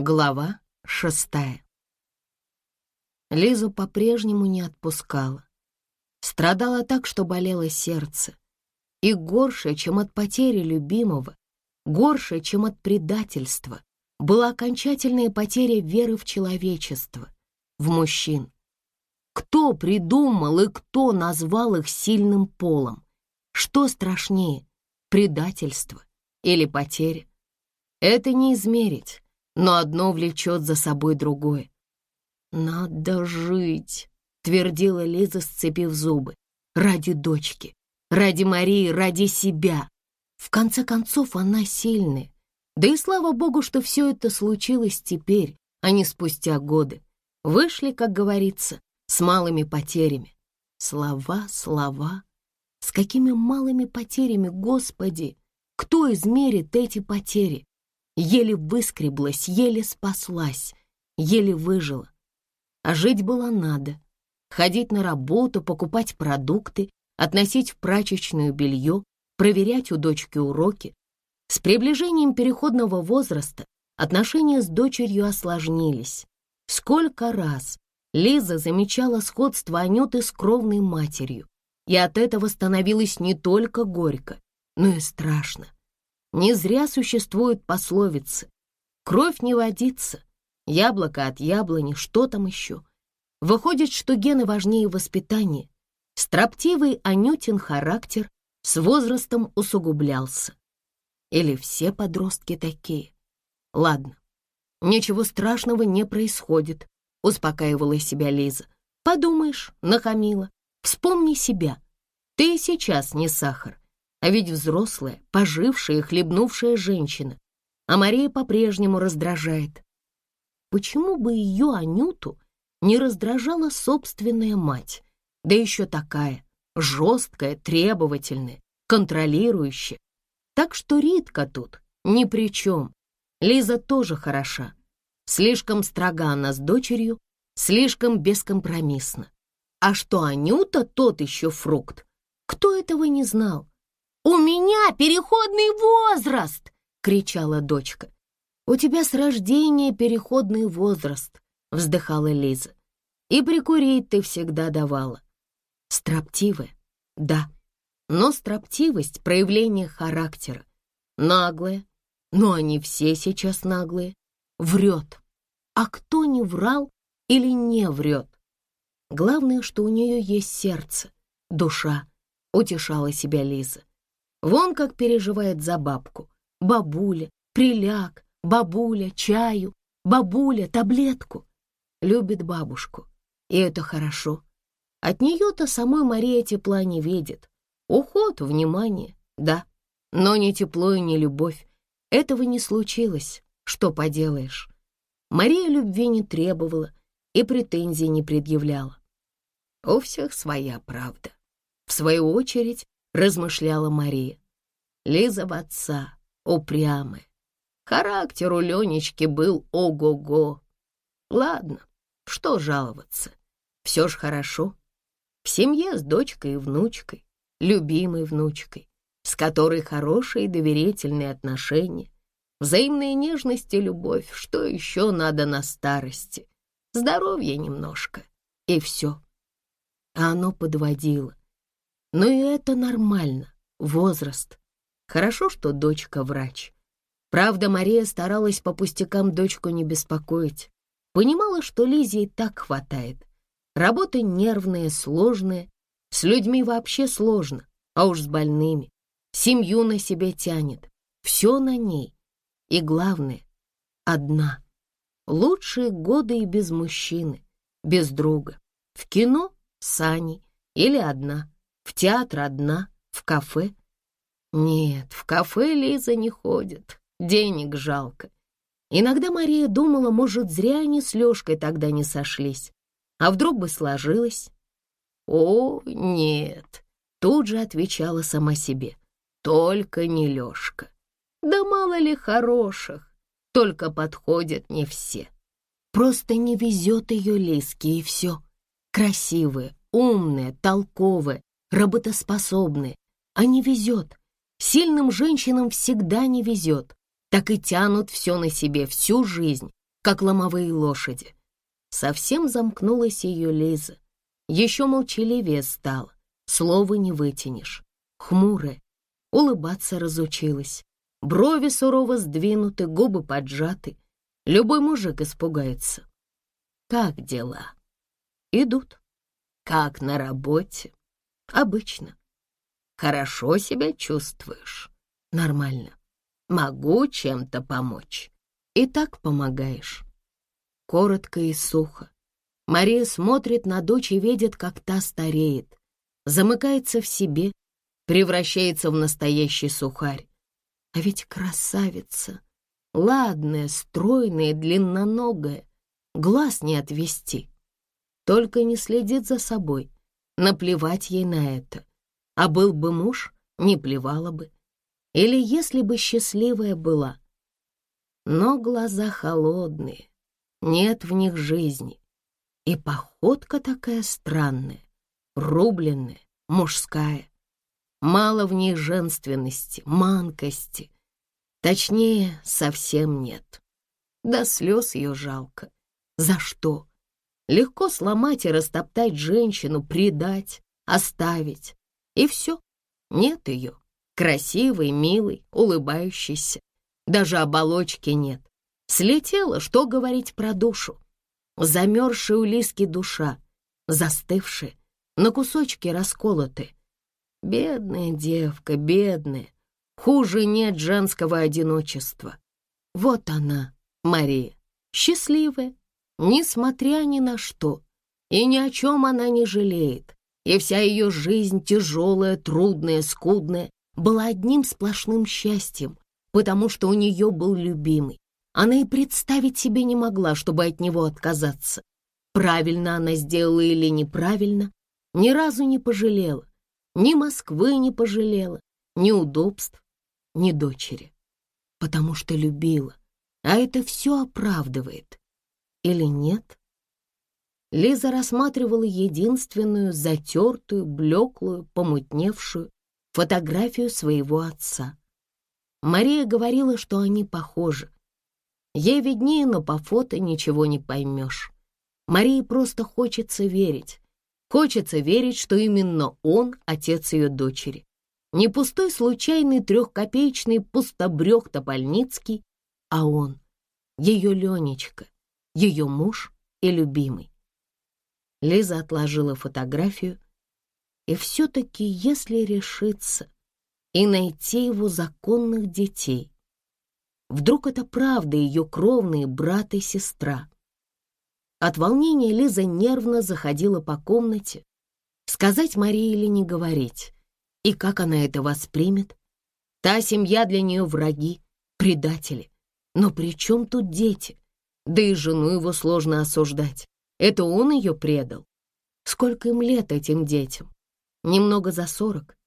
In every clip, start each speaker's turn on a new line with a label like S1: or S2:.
S1: Глава шестая. Лизу по-прежнему не отпускала. Страдала так, что болело сердце. И горше, чем от потери любимого, горше, чем от предательства, была окончательная потеря веры в человечество, в мужчин. Кто придумал и кто назвал их сильным полом? Что страшнее, предательство или потеря? Это не измерить но одно влечет за собой другое. «Надо жить», — твердила Лиза, сцепив зубы. «Ради дочки, ради Марии, ради себя. В конце концов, она сильная. Да и слава богу, что все это случилось теперь, а не спустя годы. Вышли, как говорится, с малыми потерями. Слова, слова. С какими малыми потерями, Господи! Кто измерит эти потери? Еле выскреблась, еле спаслась, еле выжила. А жить было надо. Ходить на работу, покупать продукты, относить в прачечную белье, проверять у дочки уроки. С приближением переходного возраста отношения с дочерью осложнились. Сколько раз Лиза замечала сходство Анюты с кровной матерью, и от этого становилось не только горько, но и страшно. Не зря существуют пословицы. Кровь не водится, яблоко от яблони, что там еще. Выходит, что гены важнее воспитания. Строптивый Анютин характер с возрастом усугублялся. Или все подростки такие? Ладно, ничего страшного не происходит, успокаивала себя Лиза. Подумаешь, нахамила, вспомни себя. Ты сейчас не сахар, а ведь взрослая, пожившая хлебнувшая женщина. А Мария по-прежнему раздражает. Почему бы ее, Анюту, не раздражала собственная мать? Да еще такая, жесткая, требовательная, контролирующая. Так что Ритка тут ни при чем. Лиза тоже хороша. Слишком строга она с дочерью, слишком бескомпромиссна. А что Анюта тот еще фрукт? Кто этого не знал? «У меня переходный возраст!» — кричала дочка. «У тебя с рождения переходный возраст», — вздыхала Лиза. «И прикурить ты всегда давала». Строптивая, да, но строптивость — проявление характера. Наглая, но они все сейчас наглые. Врет. А кто не врал или не врет? Главное, что у нее есть сердце, душа, утешала себя Лиза. Вон как переживает за бабку. Бабуля, приляг, бабуля, чаю, бабуля, таблетку. Любит бабушку, и это хорошо. От нее-то самой Мария тепла не видит. Уход, внимание, да, но не тепло и не любовь. Этого не случилось, что поделаешь. Мария любви не требовала и претензий не предъявляла. У всех своя правда. В свою очередь, размышляла Мария. Лиза в отца, упрямая. Характер у Ленечки был ого-го. Ладно, что жаловаться, все ж хорошо. В семье с дочкой и внучкой, любимой внучкой, с которой хорошие доверительные отношения, взаимная нежность и любовь, что еще надо на старости? Здоровье немножко, и все. А оно подводило. Но и это нормально, возраст. Хорошо, что дочка врач. Правда, Мария старалась по пустякам дочку не беспокоить. Понимала, что Лизе и так хватает. Работа нервная, сложная. С людьми вообще сложно, а уж с больными. Семью на себе тянет. Все на ней. И главное, одна. Лучшие годы и без мужчины, без друга. В кино с Аней или одна в театр одна, в кафе. Нет, в кафе Лиза не ходит, денег жалко. Иногда Мария думала, может, зря они с Лёшкой тогда не сошлись. А вдруг бы сложилось? О, нет, тут же отвечала сама себе. Только не Лёшка. Да мало ли хороших, только подходят не все. Просто не везет ее Лиске и все. Красивая, умная, толковая, работоспособны, а не везет. Сильным женщинам всегда не везет. Так и тянут все на себе всю жизнь, как ломовые лошади. Совсем замкнулась ее Лиза. Еще молчаливее стала, слова не вытянешь. Хмурая, улыбаться разучилась. Брови сурово сдвинуты, губы поджаты. Любой мужик испугается. Как дела? Идут. Как на работе? Обычно. Хорошо себя чувствуешь? Нормально. Могу чем-то помочь. И так помогаешь. Коротко и сухо. Мария смотрит на дочь и видит, как та стареет, замыкается в себе, превращается в настоящий сухарь. А ведь красавица, ладная, стройная, длинноногая, глаз не отвести. Только не следит за собой, наплевать ей на это. А был бы муж, не плевала бы. Или если бы счастливая была. Но глаза холодные, нет в них жизни. И походка такая странная, рубленная, мужская. Мало в ней женственности, манкости. Точнее, совсем нет. До слез ее жалко. За что? Легко сломать и растоптать женщину, предать, оставить. И все. Нет ее. Красивой, милой, улыбающейся. Даже оболочки нет. Слетела, что говорить про душу. Замерзшая у Лиски душа, застывшая, на кусочки расколоты. Бедная девка, бедная. Хуже нет женского одиночества. Вот она, Мария, счастливая, несмотря ни на что. И ни о чем она не жалеет. И вся ее жизнь, тяжелая, трудная, скудная, была одним сплошным счастьем, потому что у нее был любимый. Она и представить себе не могла, чтобы от него отказаться. Правильно она сделала или неправильно, ни разу не пожалела. Ни Москвы не пожалела, ни удобств, ни дочери. Потому что любила, а это все оправдывает. Или нет? Лиза рассматривала единственную, затертую, блеклую, помутневшую фотографию своего отца. Мария говорила, что они похожи. Ей виднее, но по фото ничего не поймешь. Марии просто хочется верить. Хочется верить, что именно он отец ее дочери. Не пустой случайный трехкопеечный пустобрех Топольницкий, а он, ее Ленечка, ее муж и любимый. Лиза отложила фотографию, и все-таки, если решиться и найти его законных детей, вдруг это правда ее кровные брат и сестра, от волнения Лиза нервно заходила по комнате. Сказать Марии или не говорить? И как она это воспримет? Та семья для нее враги, предатели. Но при чем тут дети? Да и жену его сложно осуждать. Это он ее предал. Сколько им лет этим детям? Немного за сорок.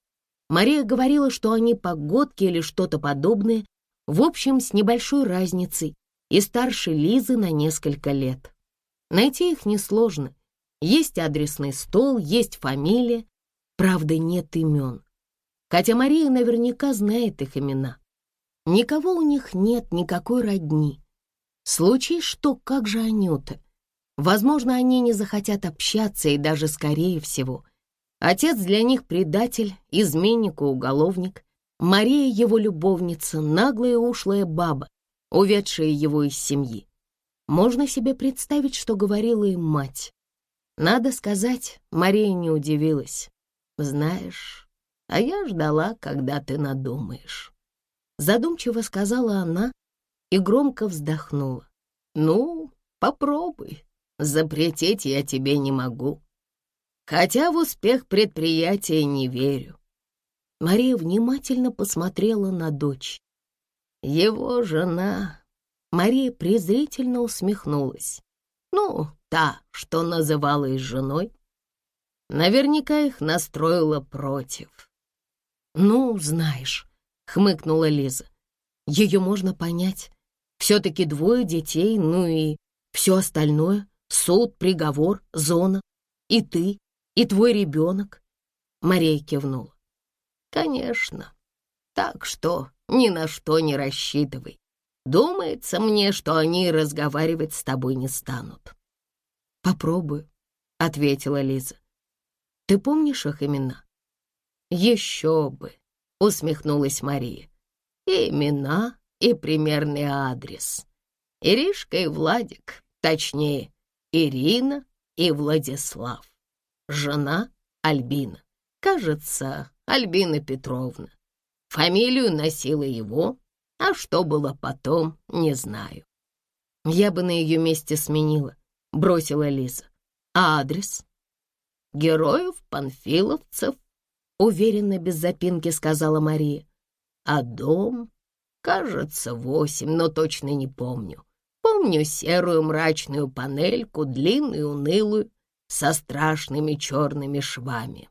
S1: Мария говорила, что они погодки или что-то подобное, в общем, с небольшой разницей, и старше Лизы на несколько лет. Найти их несложно. Есть адресный стол, есть фамилия, правда, нет имен. Хотя Мария наверняка знает их имена. Никого у них нет, никакой родни. Случай что, как же Анюта? Возможно, они не захотят общаться, и даже скорее всего. Отец для них предатель, изменник и уголовник. Мария его любовница, наглая ушлая баба, уведшая его из семьи. Можно себе представить, что говорила им мать. Надо сказать, Мария не удивилась. «Знаешь, а я ждала, когда ты надумаешь». Задумчиво сказала она и громко вздохнула. «Ну, попробуй, запретить я тебе не могу. Хотя в успех предприятия не верю». Мария внимательно посмотрела на дочь. Его жена Мария презрительно усмехнулась. Ну, та, что называлась женой, наверняка их настроила против. Ну, знаешь, хмыкнула Лиза. Ее можно понять. Все-таки двое детей, ну и все остальное. Суд, приговор, зона. И ты, и твой ребенок. Мария кивнула. Конечно. Так что ни на что не рассчитывай. Думается мне, что они разговаривать с тобой не станут». «Попробую», — ответила Лиза. «Ты помнишь их имена?» «Еще бы», — усмехнулась Мария. «И имена, и примерный адрес. Иришка и Владик, точнее, Ирина и Владислав. Жена Альбина. Кажется, Альбина Петровна. Фамилию носила его, а что было потом, не знаю. Я бы на ее месте сменила, бросила Лиза. А адрес? Героев, панфиловцев, уверенно, без запинки сказала Мария. А дом, кажется, восемь, но точно не помню. Помню серую мрачную панельку, длинную, унылую, со страшными черными швами.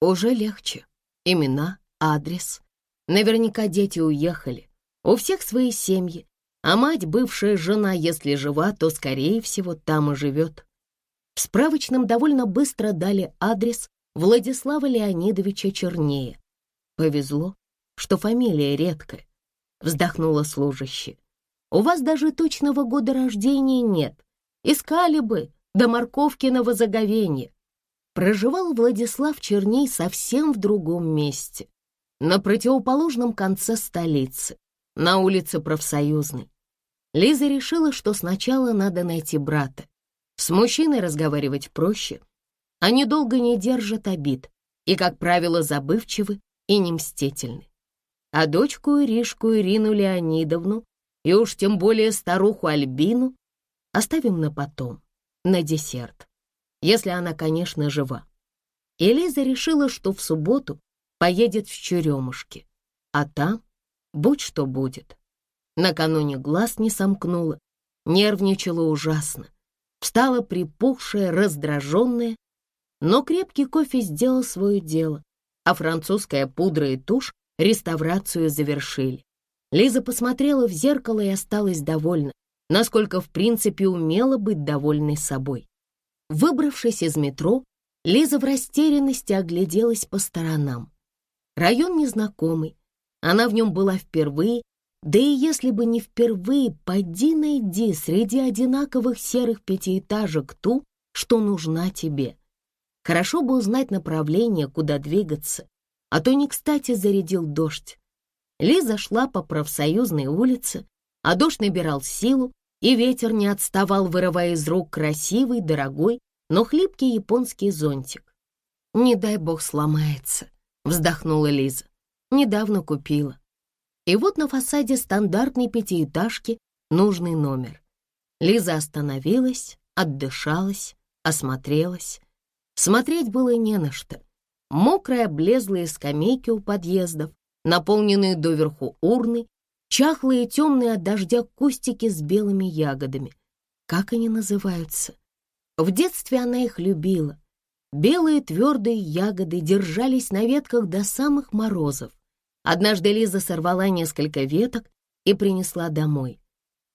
S1: Уже легче. Имена, адрес. Наверняка дети уехали. У всех свои семьи. А мать, бывшая жена, если жива, то, скорее всего, там и живет. В справочном довольно быстро дали адрес Владислава Леонидовича Чернея. Повезло, что фамилия редкая, вздохнула служащая. У вас даже точного года рождения нет. Искали бы до морковкиного заговенья. Проживал Владислав Черней совсем в другом месте, на противоположном конце столицы, на улице Профсоюзной. Лиза решила, что сначала надо найти брата. С мужчиной разговаривать проще. Они долго не держат обид и, как правило, забывчивы и не мстительны. А дочку Иришку Ирину Леонидовну и уж тем более старуху Альбину оставим на потом, на десерт, если она, конечно, жива. И Лиза решила, что в субботу поедет в Черемушки, а там будь что будет. Накануне глаз не сомкнула, нервничала ужасно, встала припухшая, раздраженная, но крепкий кофе сделал свое дело, а французская пудра и тушь реставрацию завершили. Лиза посмотрела в зеркало и осталась довольна, насколько в принципе умела быть довольной собой. Выбравшись из метро, Лиза в растерянности огляделась по сторонам. Район незнакомый, она в нем была впервые, да и если бы не впервые, поди найди среди одинаковых серых пятиэтажек ту, что нужна тебе. Хорошо бы узнать направление, куда двигаться, а то не кстати зарядил дождь. Лиза шла по профсоюзной улице, а дождь набирал силу, и ветер не отставал, вырывая из рук красивый, дорогой, но хлипкий японский зонтик. «Не дай бог сломается», — вздохнула Лиза. «Недавно купила». И вот на фасаде стандартной пятиэтажки нужный номер. Лиза остановилась, отдышалась, осмотрелась. Смотреть было не на что. Мокрая облезлые скамейки у подъездов, наполненные доверху урны, чахлые темные от дождя кустики с белыми ягодами. Как они называются? В детстве она их любила. Белые твердые ягоды держались на ветках до самых морозов. Однажды Лиза сорвала несколько веток и принесла домой.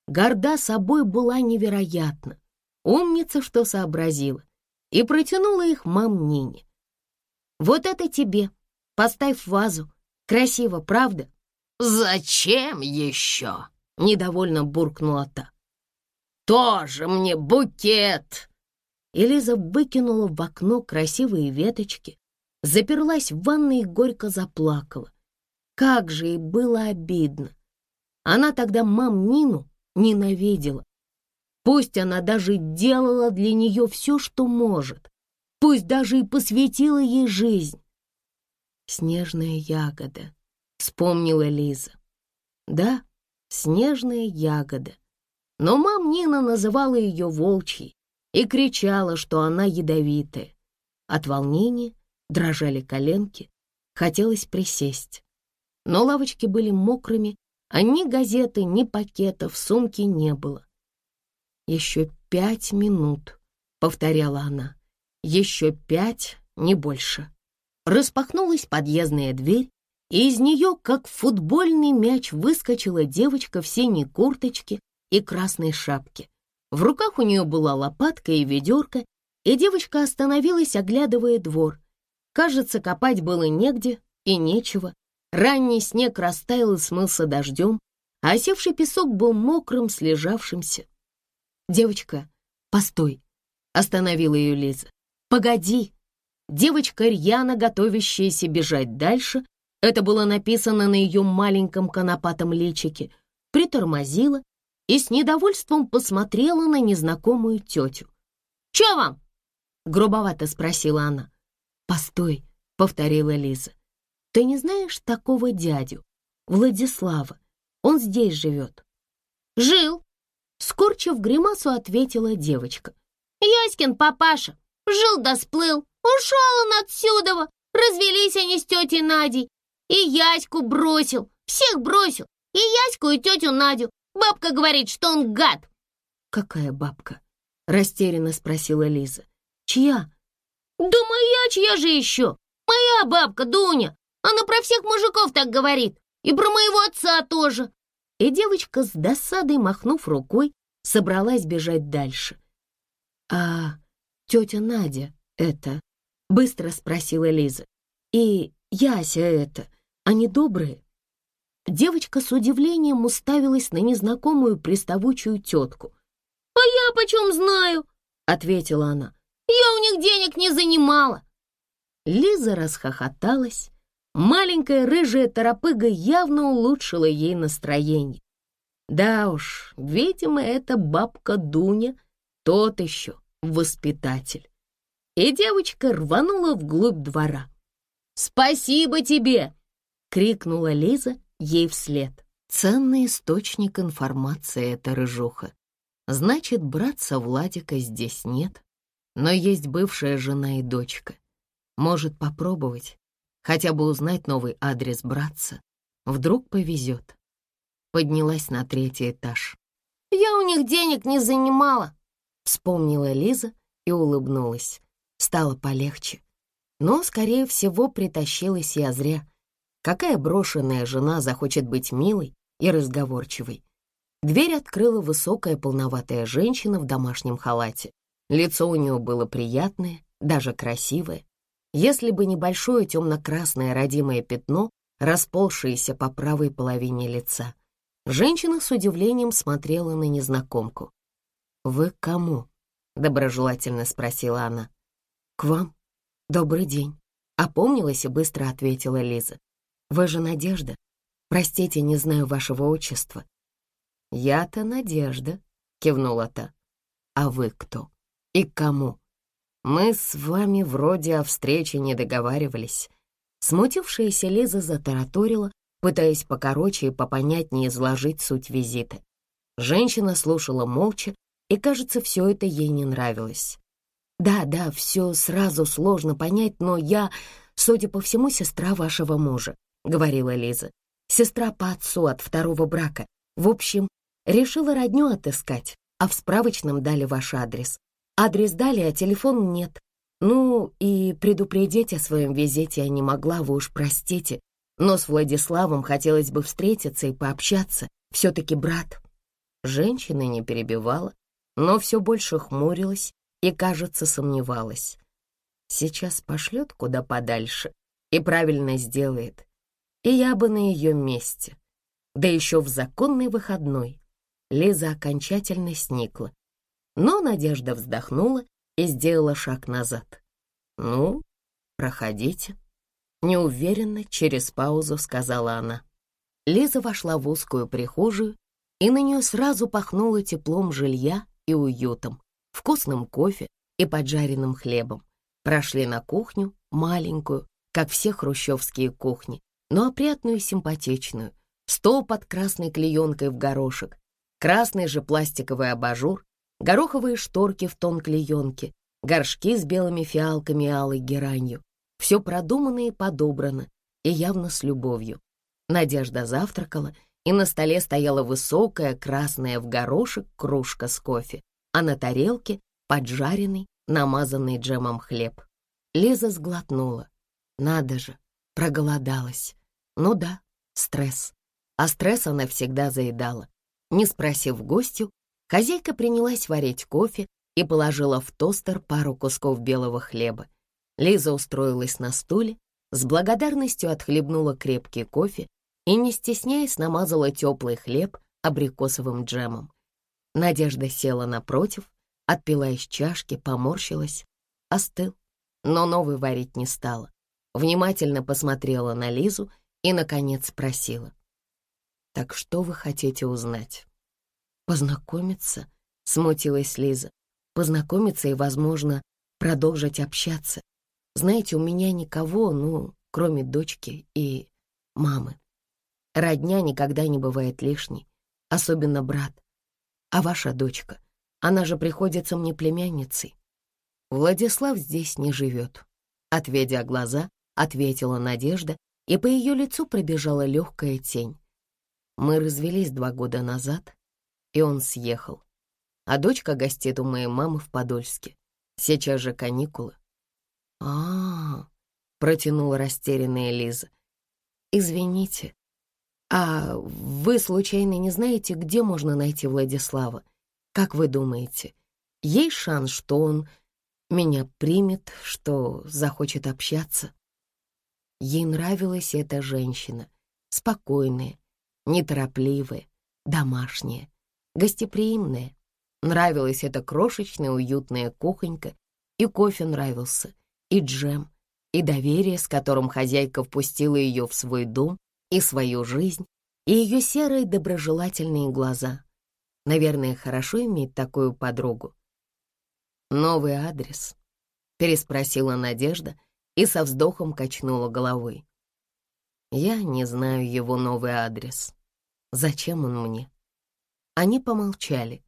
S1: Горда собой была невероятно. Умница, что сообразила. И протянула их мам Нине. «Вот это тебе. Поставь в вазу. Красиво, правда?»
S2: «Зачем еще?» — недовольно буркнула та. «Тоже мне букет!»
S1: Элиза выкинула в окно красивые веточки, заперлась в ванной и горько заплакала. Как же ей было обидно. Она тогда мам Нину ненавидела. Пусть она даже делала для нее все, что может, пусть даже и посвятила ей жизнь, снежная ягода», — вспомнила Лиза. «Да, снежная ягода. Но мам Нина называла ее волчьей и кричала, что она ядовитая. От волнения дрожали коленки, хотелось присесть. Но лавочки были мокрыми, а ни газеты, ни пакетов в сумке не было. «Еще пять минут», — повторяла она. «Еще пять, не больше». Распахнулась подъездная дверь, и из нее, как футбольный мяч, выскочила девочка в синей курточке и красной шапке. В руках у нее была лопатка и ведерко, и девочка остановилась, оглядывая двор. Кажется, копать было негде и нечего. Ранний снег растаял и смылся дождем, а осевший песок был мокрым, слежавшимся. «Девочка, постой!» — остановила ее Лиза. «Погоди!» Девочка, рьяно готовящаяся бежать дальше, это было написано на ее маленьком конопатом личике, притормозила и с недовольством посмотрела на незнакомую тетю. «Че вам?» — грубовато спросила она. «Постой», — повторила Лиза. «Ты не знаешь такого дядю, Владислава? Он здесь живет». «Жил», — скорчив гримасу, ответила девочка. «Яськин папаша, жил да сплыл, ушел он отсюда, развелись они с тетей Надей, и Яську бросил, всех бросил, и Яську, и тетю Надю. Бабка говорит, что он гад». «Какая бабка?» — растерянно спросила Лиза. «Чья?» «Да моя чья же еще? Моя бабка Дуня. Она про всех мужиков так говорит. И про моего отца тоже». И девочка с досадой, махнув рукой, собралась бежать дальше. «А тетя Надя это?» — быстро спросила Лиза. «И Яся это, они добрые?» Девочка с удивлением уставилась на незнакомую приставучую тетку. «А я почем знаю?» — ответила она. «Я у них денег не занимала». Лиза расхохоталась. Маленькая рыжая торопыга явно улучшила ей настроение. Да уж, видимо, эта бабка Дуня тот еще воспитатель. И девочка рванула вглубь двора. «Спасибо тебе!» — крикнула Лиза ей вслед. Ценный источник информации эта рыжуха. Значит, братца Владика здесь нет, но есть бывшая жена и дочка. Может попробовать, хотя бы узнать новый адрес братца. Вдруг повезет. Поднялась на третий этаж. «Я у них денег не занимала», — вспомнила Лиза и улыбнулась. Стало полегче. Но, скорее всего, притащилась я зря. Какая брошенная жена захочет быть милой и разговорчивой? Дверь открыла высокая полноватая женщина в домашнем халате. Лицо у нее было приятное, даже красивое. Если бы небольшое темно-красное родимое пятно, расползшееся по правой половине лица. Женщина с удивлением смотрела на незнакомку. «Вы к кому?» — доброжелательно спросила она. «К вам. Добрый день», — опомнилась и быстро ответила Лиза. Вы же Надежда? Простите, не знаю вашего отчества». «Я-то Надежда», — кивнула та. «А вы кто? И к кому? Мы с вами вроде о встрече не договаривались». Смутившаяся Лиза затараторила, пытаясь покороче и попонятнее изложить суть визита. Женщина слушала молча, и, кажется, все это ей не нравилось. «Да, да, все сразу сложно понять, но я, судя по всему, сестра вашего мужа. — говорила Лиза. «Сестра по отцу от второго брака. В общем, решила родню отыскать, а в справочном дали ваш адрес. Адрес дали, а телефон нет. Ну, и предупредить о своем визите я не могла, вы уж простите. Но с Владиславом хотелось бы встретиться и пообщаться. Все-таки брат». Женщина не перебивала, но все больше хмурилась и, кажется, сомневалась. Сейчас пошлет куда подальше и правильно сделает и я бы на ее месте. Да еще в законный выходной. Лиза окончательно сникла. Но Надежда вздохнула и сделала шаг назад. «Ну, проходите», — неуверенно через паузу сказала она. Лиза вошла в узкую прихожую, и на нее сразу пахнуло теплом жилья и уютом, вкусным кофе и поджаренным хлебом. Прошли на кухню, маленькую, как все хрущевские кухни, но опрятную и симпатичную. Стол под красной клеенкой в горошек, красный же пластиковый абажур, гороховые шторки в тон клеенки, горшки с белыми фиалками и алой геранью. Все продумано и подобрано, и явно с любовью. Надежда завтракала, и на столе стояла высокая, красная в горошек кружка с кофе, а на тарелке поджаренный, намазанный джемом хлеб. Лиза сглотнула. Надо же, проголодалась. Ну да, стресс. А стресс она всегда заедала. Не спросив гостю, хозяйка принялась варить кофе и положила в тостер пару кусков белого хлеба. Лиза устроилась на стуле, с благодарностью отхлебнула крепкий кофе и, не стесняясь, намазала теплый хлеб абрикосовым джемом. Надежда села напротив, отпила из чашки, поморщилась. Остыл, но новый варить не стала. Внимательно посмотрела на Лизу и, наконец, спросила. «Так что вы хотите узнать?» «Познакомиться?» — смутилась Лиза. «Познакомиться и, возможно, продолжить общаться. Знаете, у меня никого, ну, кроме дочки и мамы. Родня никогда не бывает лишней, особенно брат. А ваша дочка, она же приходится мне племянницей. Владислав здесь не живет. Отведя глаза, ответила Надежда, и по ее лицу пробежала легкая тень. Мы развелись два года назад, и он съехал. А дочка гостит у моей мамы в Подольске. Сейчас же каникулы. а, -а, -а протянула растерянная Лиза. «Извините, а вы случайно не знаете, где можно найти Владислава? Как вы думаете, есть шанс, что он меня примет, что захочет общаться?» Ей нравилась эта женщина, спокойная, неторопливая, домашняя, гостеприимная. Нравилась эта крошечная уютная кухонька, и кофе нравился, и джем, и доверие, с которым хозяйка впустила ее в свой дом и свою жизнь, и ее серые доброжелательные глаза. Наверное, хорошо иметь такую подругу. «Новый адрес?» — переспросила Надежда и со вздохом качнула головой. «Я не знаю его новый адрес. Зачем он мне?» Они помолчали.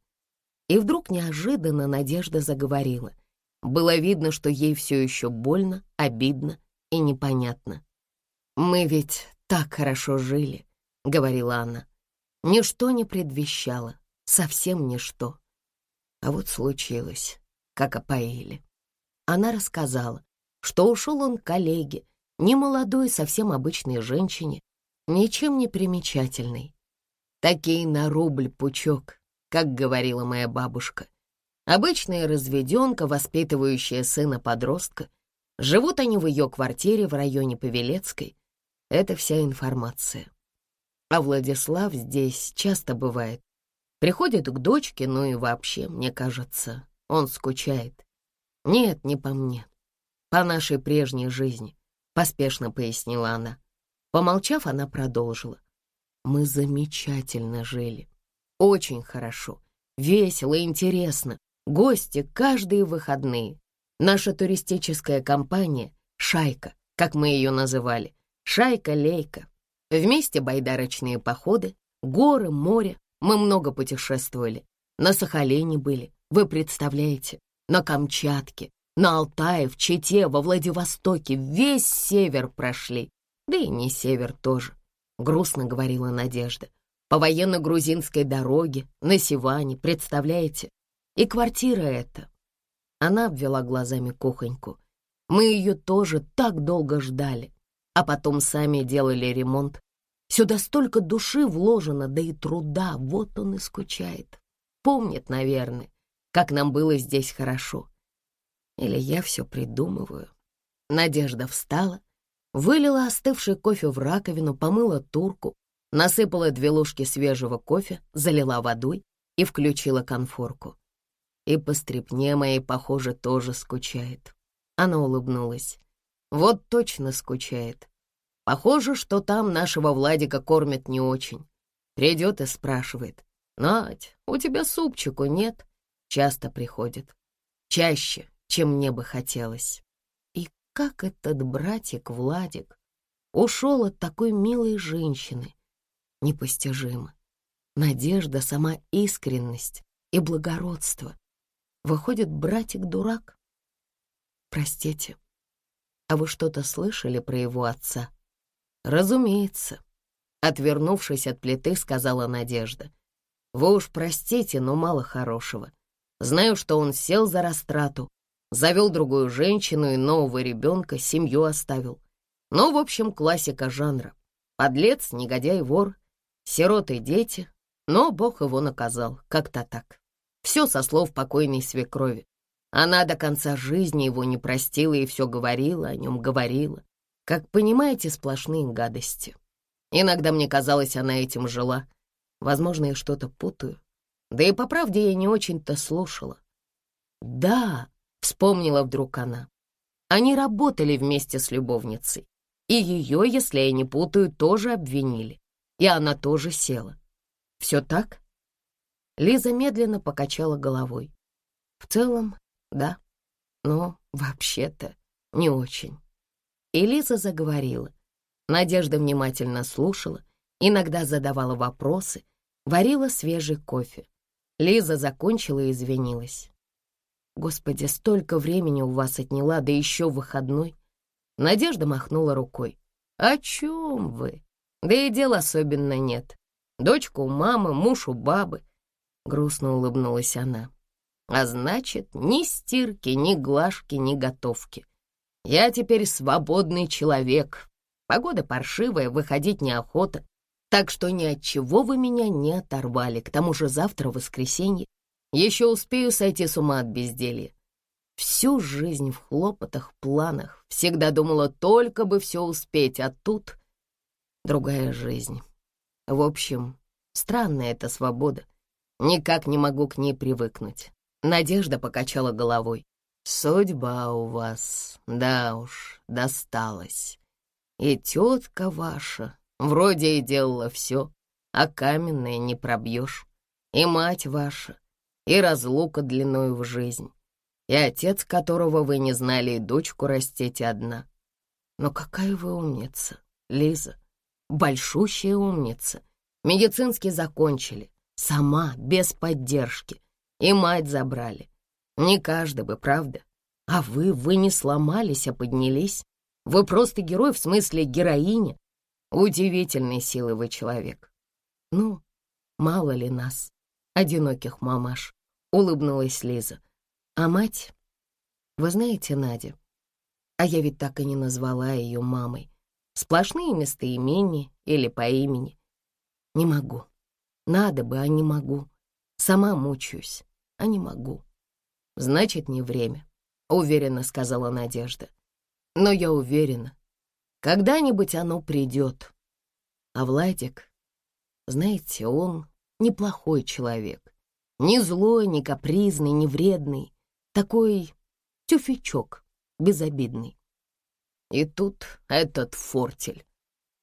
S1: И вдруг неожиданно Надежда заговорила — было видно, что ей все еще больно, обидно и непонятно. «Мы ведь так хорошо жили», — говорила она. «Ничто не предвещало, совсем ничто. А вот случилось, как опоили». Она рассказала, что ушел он к коллеге, не молодой, совсем обычной женщине, ничем не примечательной. Такие на рубль пучок, как говорила моя бабушка. Обычная разведенка, воспитывающая сына-подростка. Живут они в ее квартире в районе Павелецкой. Это вся информация. А Владислав здесь часто бывает. Приходит к дочке, ну и вообще, мне кажется, он скучает. Нет, не по мне. По нашей прежней жизни, поспешно пояснила она. Помолчав, она продолжила. Мы замечательно жили. Очень хорошо, весело интересно. Гости каждые выходные. Наша туристическая компания «Шайка», как мы ее называли, «Шайка-лейка». Вместе байдарочные походы, горы, море. Мы много путешествовали. На Сахалине были, вы представляете, на Камчатке, на Алтае, в Чите, во Владивостоке, весь север прошли. Да и не север тоже, грустно говорила Надежда. По военно-грузинской дороге, на Сиване, представляете? И квартира эта. Она обвела глазами кухоньку. Мы ее тоже так долго ждали, а потом сами делали ремонт. Сюда столько души вложено, да и труда, вот он и скучает. Помнит, наверное, как нам было здесь хорошо. Или я все придумываю. Надежда встала, вылила остывший кофе в раковину, помыла турку, насыпала две ложки свежего кофе, залила водой и включила конфорку. И по стрепне моей, похоже, тоже скучает. Она улыбнулась. Вот точно скучает. Похоже, что там нашего Владика кормят не очень. Придет и спрашивает. «Надь, у тебя супчику нет?» Часто приходит. Чаще, чем мне бы хотелось. И как этот братик Владик ушел от такой милой женщины. Непостижимо. Надежда, сама искренность и благородство. Выходит, братик дурак? Простите, а вы что-то слышали про его отца? Разумеется. Отвернувшись от плиты, сказала Надежда. Вы уж простите, но мало хорошего. Знаю, что он сел за растрату, завел другую женщину и нового ребенка, семью оставил. Ну, в общем, классика жанра. Подлец, негодяй, вор, сироты, дети. Но Бог его наказал, как-то так. Все со слов покойной свекрови. Она до конца жизни его не простила и все говорила о нем, говорила. Как понимаете, сплошные гадости.
S2: Иногда мне казалось, она этим жила. Возможно, я что-то путаю. Да и по правде я не очень-то слушала. Да, вспомнила вдруг она. Они работали вместе с любовницей. И ее, если я не путаю, тоже обвинили. И она тоже села. Все так? Лиза медленно покачала головой. В целом, да, но вообще-то не очень. И Лиза заговорила. Надежда внимательно слушала, иногда задавала вопросы, варила свежий кофе. Лиза закончила и извинилась. «Господи, столько времени у вас отняла, да еще выходной!» Надежда махнула рукой. «О чем вы? Да и дел особенно нет. Дочка у мамы, муж у бабы». Грустно улыбнулась она. «А значит, ни стирки, ни глажки, ни готовки. Я теперь свободный человек. Погода паршивая, выходить неохота. Так что ни от чего вы меня не оторвали. К тому же завтра воскресенье. Еще успею сойти с ума от безделья. Всю жизнь в хлопотах, планах. Всегда думала, только бы все успеть, а тут другая жизнь. В общем, странная эта свобода. Никак не могу к ней привыкнуть. Надежда покачала головой. Судьба у вас, да уж, досталась. И тетка ваша вроде и делала все, а каменное не пробьешь. И мать ваша, и разлука длиною в жизнь и отец, которого вы не знали, и дочку растете одна. Но какая вы умница, Лиза, большущая умница. Медицинский закончили, сама, без поддержки, и мать забрали. Не каждый бы, правда? А вы, вы не сломались, а поднялись. Вы просто герой, в смысле героиня. Удивительной силы вы человек. Ну, мало ли нас, одиноких мамаш, улыбнулась Лиза. А мать? Вы знаете, Надя, а я ведь так и не назвала ее мамой. Сплошные местоимения или по имени. Не могу. Надо бы, а не могу. Сама мучаюсь, а не могу. Значит, не время, уверенно сказала Надежда. Но я уверена, когда-нибудь оно придет. А Владик, знаете, он неплохой человек. Не злой, не капризный, не вредный. Такой тюфячок, безобидный. И тут этот фортель.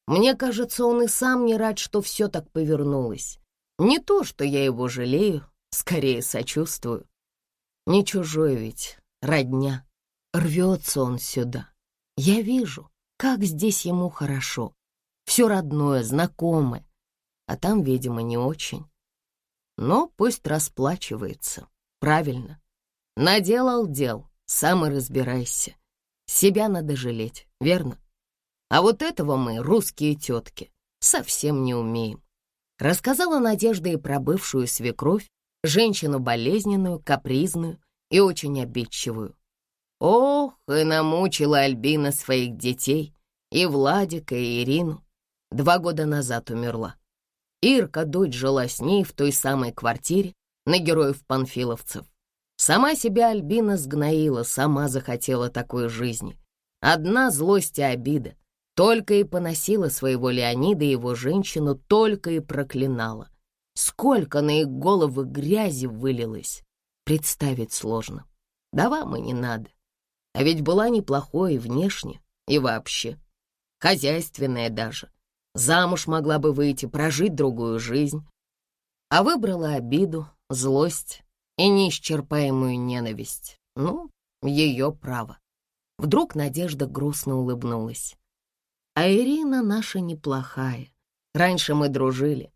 S2: Мне кажется, он и сам не рад, что все так повернулось. Не то, что я его жалею, скорее сочувствую. Не чужой ведь, родня. Рвется он сюда. Я вижу, как здесь ему хорошо. Все родное, знакомое. А там, видимо, не очень. Но пусть расплачивается. Правильно. Наделал дел, сам и разбирайся. Себя надо жалеть, верно? А вот этого мы, русские тетки, совсем не умеем. Рассказала Надежда и про бывшую свекровь, женщину болезненную, капризную и очень обидчивую. Ох, и намучила Альбина своих детей, и Владика, и Ирину. Два года назад умерла. Ирка, дочь, жила с ней в той самой квартире на героев-панфиловцев. Сама себя Альбина сгноила, сама захотела такой жизни. Одна злость и обида. Только и поносила своего Леонида и его женщину, только и проклинала. Сколько на их головы грязи вылилось, представить сложно. Да вам и не надо. А ведь была неплохой и внешне, и вообще. Хозяйственная даже. Замуж могла бы выйти, прожить другую жизнь. А выбрала обиду, злость, и неисчерпаемую ненависть. Ну, ее право. Вдруг Надежда грустно улыбнулась. А Ирина наша неплохая. Раньше мы дружили,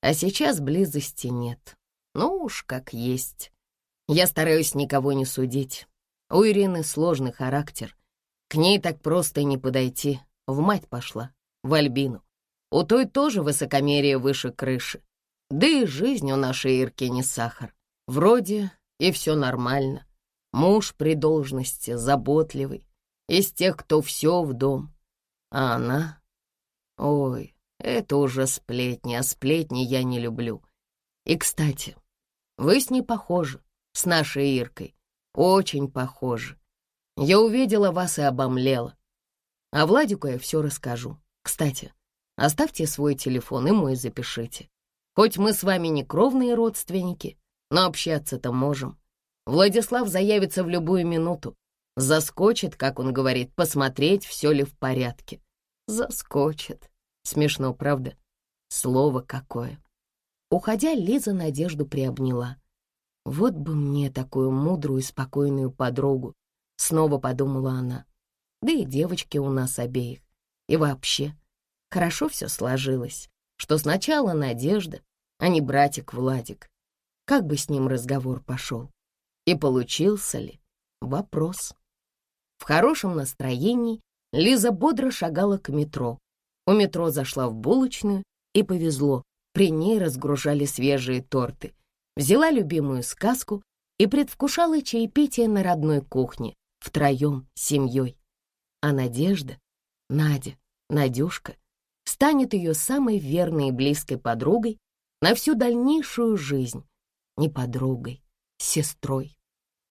S2: а сейчас близости нет. Ну уж как есть. Я стараюсь никого не судить. У Ирины сложный характер. К ней так просто не подойти. В мать пошла, в Альбину. У той тоже высокомерие выше крыши. Да и жизнь у нашей Ирки не сахар. Вроде и все нормально. Муж при должности, заботливый, из тех, кто все в дом. А она... Ой, это уже сплетни, а сплетни я не люблю. И, кстати, вы с ней похожи, с нашей Иркой. Очень похожи. Я увидела вас и обомлела. А Владику я все расскажу. Кстати, Оставьте свой телефон и мой запишите. Хоть мы с вами не кровные родственники, но общаться-то можем. Владислав заявится в любую минуту. Заскочит, как он говорит, посмотреть, все ли в порядке. Заскочит. Смешно, правда? Слово какое. Уходя, Лиза Надежду приобняла. Вот бы мне такую мудрую и спокойную подругу, снова подумала она. Да и девочки у нас обеих. И вообще, хорошо все сложилось, что сначала Надежда, а не братик Владик. Как бы с ним разговор пошел? И получился ли? Вопрос. В хорошем настроении Лиза бодро шагала к метро. У метро зашла в булочную, и повезло. При ней разгружали свежие торты. Взяла любимую сказку и предвкушала чаепитие на родной кухне, втроем, семьей. А Надежда, Надя, Надюшка, станет ее самой верной и близкой подругой на всю дальнейшую жизнь. Не подругой, сестрой.